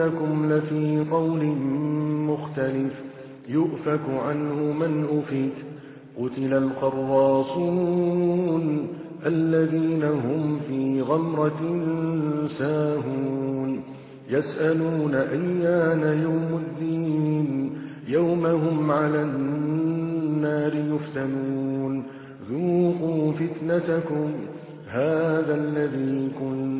إنكم لفي قول مختلف يؤفك عنه من أفك قتل الخراصون الذين هم في غمرة ساهون يسألون أيان يوم الدين يوم هم على النار يفتنون ذوقوا فتنتكم هذا الذي كنتم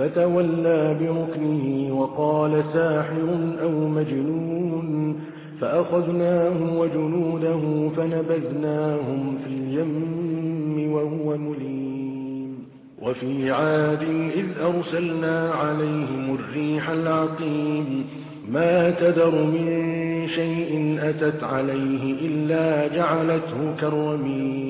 فتولى بركنه وقال ساحر أو مجنون فأخذناه وجنوده فنبذناهم في اليم وهو مليم وفي عاد إذ أرسلنا عليهم الريح العقيم ما تذر من شيء أتت عليه إلا جعلته كالرميم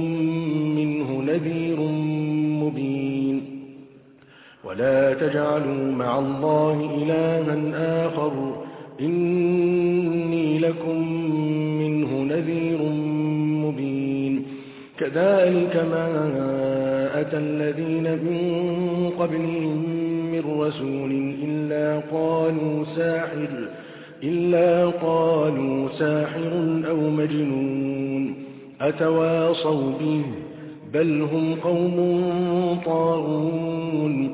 تجعلوا مع الله إلها آخر إني لكم منه نذير مبين. كذلك ما أتى الذين من قبلهم من رسول إلا قالوا ساحر إلا قالوا ساحر أو مجنون. أتواصوا به؟ بل هم قوم طاغون.